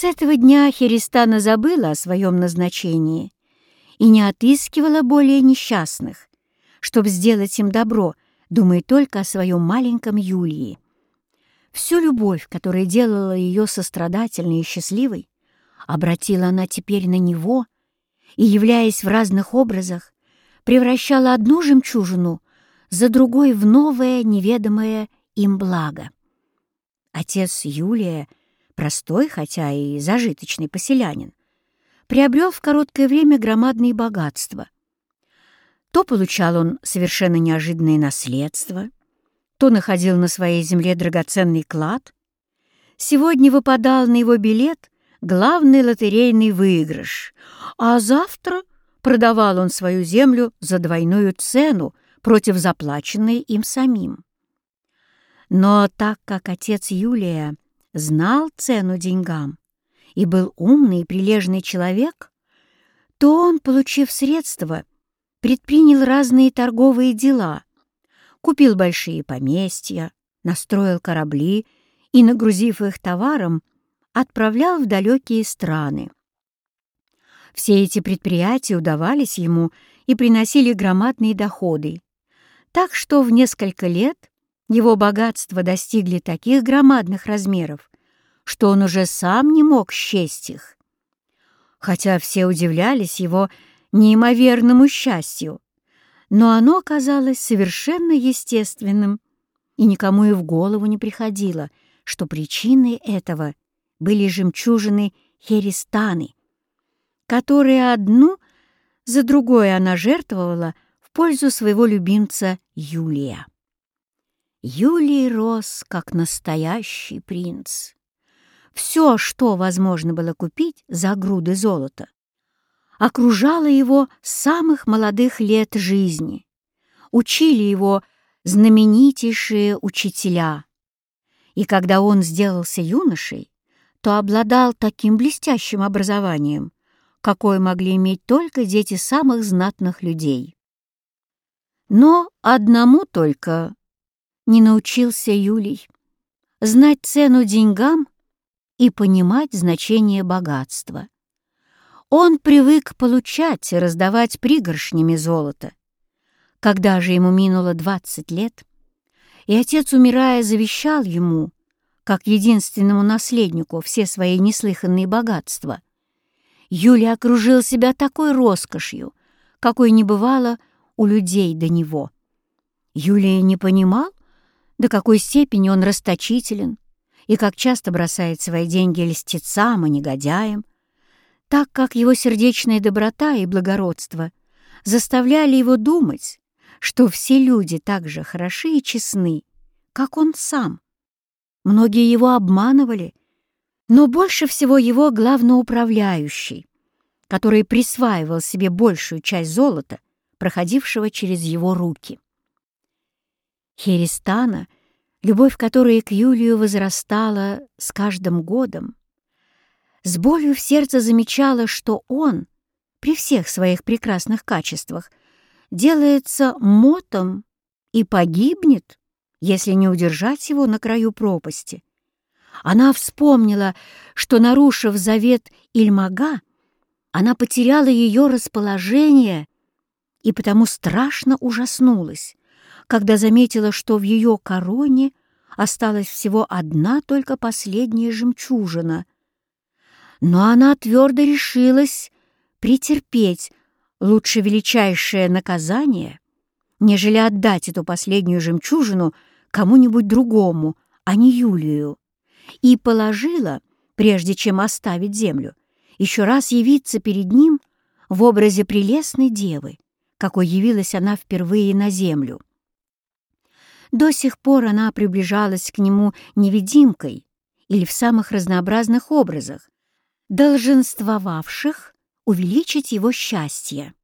С этого дня Херистана забыла о своем назначении и не отыскивала более несчастных, чтобы сделать им добро, думая только о своем маленьком Юлии. Всю любовь, которая делала ее сострадательной и счастливой, обратила она теперь на него и, являясь в разных образах, превращала одну жемчужину за другой в новое, неведомое им благо. Отец Юлия, простой, хотя и зажиточный поселянин, приобрел в короткое время громадные богатства. То получал он совершенно неожиданное наследство, то находил на своей земле драгоценный клад. Сегодня выпадал на его билет главный лотерейный выигрыш, а завтра продавал он свою землю за двойную цену против заплаченной им самим. Но так как отец Юлия знал цену деньгам и был умный и прилежный человек, то он, получив средства, предпринял разные торговые дела, купил большие поместья, настроил корабли и, нагрузив их товаром, отправлял в далекие страны. Все эти предприятия удавались ему и приносили громадные доходы, так что в несколько лет его богатства достигли таких громадных размеров, что он уже сам не мог счесть их. Хотя все удивлялись его неимоверному счастью, но оно оказалось совершенно естественным, и никому и в голову не приходило, что причиной этого были жемчужины Херистаны, которые одну за другой она жертвовала в пользу своего любимца Юлия. Юлий рос как настоящий принц. Все, что возможно было купить за груды золота, окружало его с самых молодых лет жизни. Учили его знаменитейшие учителя. И когда он сделался юношей, то обладал таким блестящим образованием, какое могли иметь только дети самых знатных людей. Но одному только не научился Юлий — знать цену деньгам и понимать значение богатства. Он привык получать и раздавать пригоршнями золота. Когда же ему минуло двадцать лет, и отец, умирая, завещал ему, как единственному наследнику, все свои неслыханные богатства — Юля окружил себя такой роскошью, какой не бывало у людей до него. Юлия не понимал, до какой степени он расточителен и как часто бросает свои деньги льстецам и негодяям, так как его сердечная доброта и благородство заставляли его думать, что все люди так же хороши и честны, как он сам. Многие его обманывали, но больше всего его главноуправляющий, который присваивал себе большую часть золота, проходившего через его руки. Херистана, любовь которой к Юлию возрастала с каждым годом, с болью в сердце замечала, что он, при всех своих прекрасных качествах, делается мотом и погибнет, если не удержать его на краю пропасти. Она вспомнила, что, нарушив завет Ильмага, она потеряла ее расположение и потому страшно ужаснулась, когда заметила, что в ее короне осталась всего одна только последняя жемчужина. Но она твердо решилась претерпеть лучше величайшее наказание, нежели отдать эту последнюю жемчужину кому-нибудь другому, а не Юлию и положила, прежде чем оставить землю, еще раз явиться перед ним в образе прелестной девы, какой явилась она впервые на землю. До сих пор она приближалась к нему невидимкой или в самых разнообразных образах, долженствовавших увеличить его счастье.